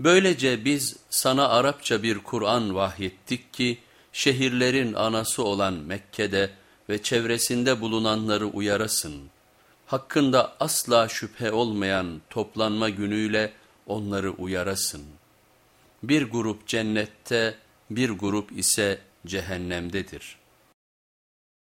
Böylece biz sana Arapça bir Kur'an vahyettik ki şehirlerin anası olan Mekke'de ve çevresinde bulunanları uyarasın. Hakkında asla şüphe olmayan toplanma günüyle onları uyarasın. Bir grup cennette bir grup ise cehennemdedir.''